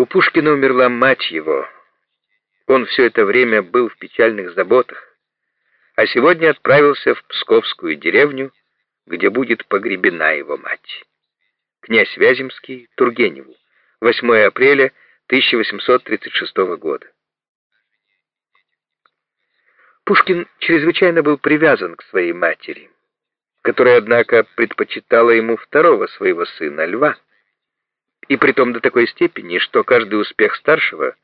У Пушкина умерла мать его. Он все это время был в печальных заботах, а сегодня отправился в Псковскую деревню, где будет погребена его мать. Князь Вяземский Тургеневу. 8 апреля 1836 года. Пушкин чрезвычайно был привязан к своей матери, которая, однако, предпочитала ему второго своего сына, Льва, и притом до такой степени, что каждый успех старшего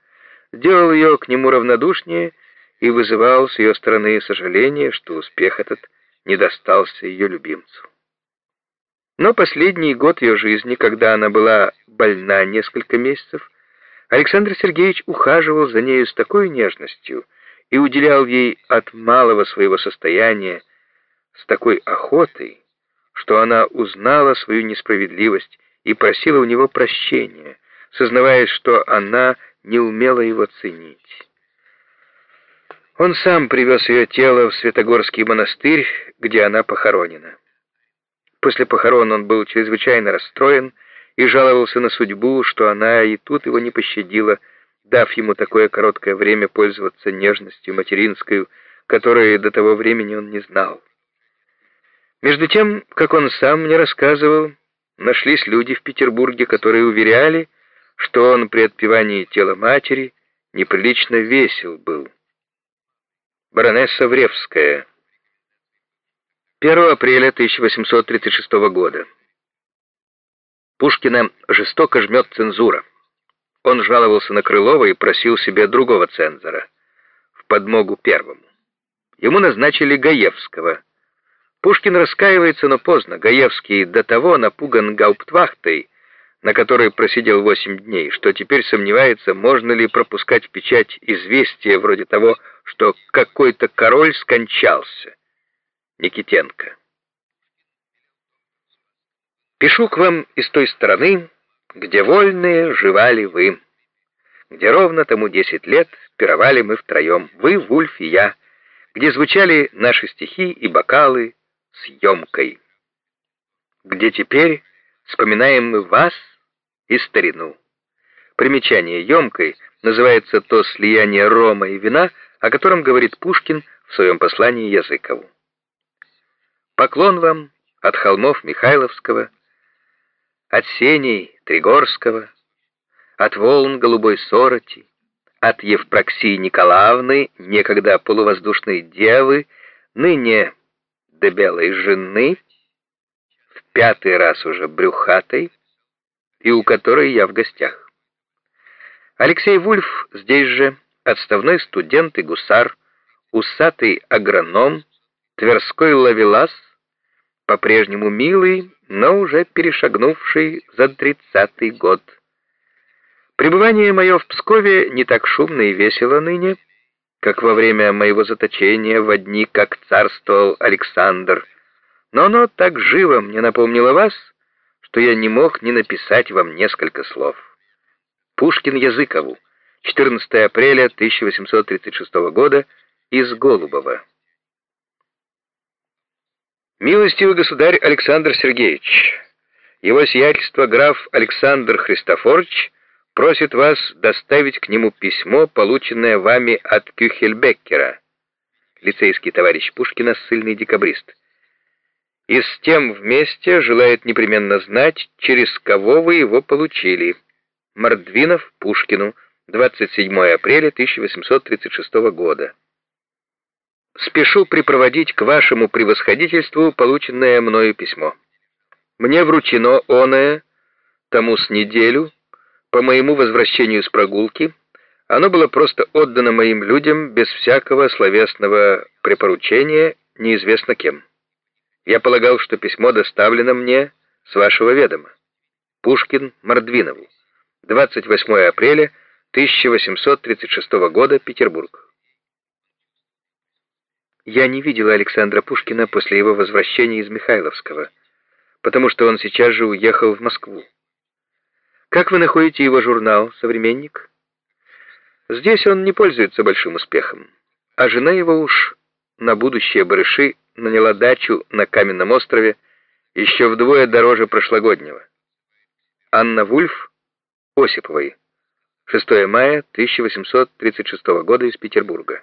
делал ее к нему равнодушнее и вызывал с ее стороны сожаление, что успех этот не достался ее любимцу. Но последний год ее жизни, когда она была больна несколько месяцев, Александр Сергеевич ухаживал за нею с такой нежностью и уделял ей от малого своего состояния с такой охотой, что она узнала свою несправедливость и просила у него прощения, сознавая, что она не умела его ценить. Он сам привез ее тело в Святогорский монастырь, где она похоронена. После похорон он был чрезвычайно расстроен и жаловался на судьбу, что она и тут его не пощадила, дав ему такое короткое время пользоваться нежностью материнской, которой до того времени он не знал. Между тем, как он сам мне рассказывал, нашлись люди в Петербурге, которые уверяли, что он при отпевании тела матери неприлично весел был. Баронесса Вревская 1 апреля 1836 года. Пушкина жестоко жмет цензура. Он жаловался на Крылова и просил себе другого цензора, в подмогу первому. Ему назначили Гаевского. Пушкин раскаивается, но поздно. Гаевский до того напуган гауптвахтой, на которой просидел восемь дней, что теперь сомневается, можно ли пропускать в печать известие вроде того, что какой-то король скончался. Никитенко. Пишу к вам из той стороны, где вольные жевали вы, где ровно тому десять лет пировали мы втроем, вы, Вульф и я, где звучали наши стихи и бокалы с емкой, где теперь вспоминаем мы вас и старину. Примечание емкой называется то слияние рома и вина, о котором говорит Пушкин в своем послании Языкову. Поклон вам от холмов Михайловского, от сеней Тригорского, от волн голубой сороти, от Евпроксии Николаевны, некогда полувоздушной девы, ныне до белой жены, в пятый раз уже брюхатой, и у которой я в гостях. Алексей Вульф здесь же, отставной студент и гусар, усатый агроном, Тверской ловелас, по-прежнему милый, но уже перешагнувший за тридцатый год. Пребывание мое в Пскове не так шумно и весело ныне, как во время моего заточения в дни, как царствовал Александр, но оно так живо мне напомнило вас, что я не мог не написать вам несколько слов. Пушкин Языкову, 14 апреля 1836 года, из Голубова. Милостивый государь Александр Сергеевич, его сиятельство граф Александр Христофорович просит вас доставить к нему письмо, полученное вами от Кюхельбеккера, лицейский товарищ Пушкина, ссыльный декабрист. И с тем вместе желает непременно знать, через кого вы его получили. Мордвинов Пушкину, 27 апреля 1836 года. Спешу припроводить к вашему превосходительству полученное мною письмо. Мне вручено оное, тому с неделю, по моему возвращению с прогулки, оно было просто отдано моим людям без всякого словесного препоручения, неизвестно кем. Я полагал, что письмо доставлено мне с вашего ведома. Пушкин Мордвинову. 28 апреля 1836 года, Петербург. Я не видела Александра Пушкина после его возвращения из Михайловского, потому что он сейчас же уехал в Москву. Как вы находите его журнал «Современник»? Здесь он не пользуется большим успехом, а жена его уж на будущее барыши наняла дачу на Каменном острове еще вдвое дороже прошлогоднего. Анна Вульф Осиповой. 6 мая 1836 года из Петербурга.